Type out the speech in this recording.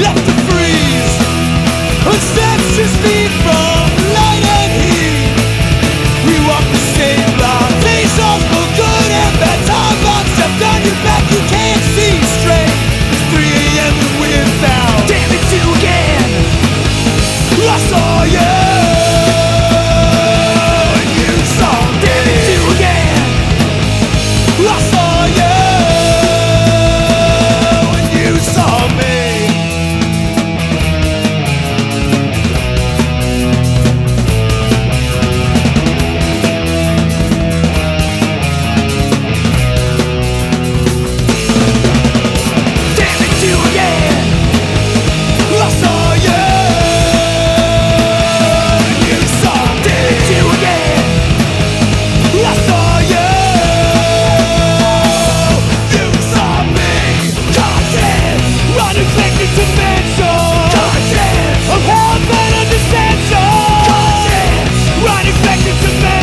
left to freeze. Her steps from light and heat. We walk the same for good and bad. Step your back, you can't see straight. It's 3 a.m. Damn again. I saw you. And you saw. Damn again. I saw you. to make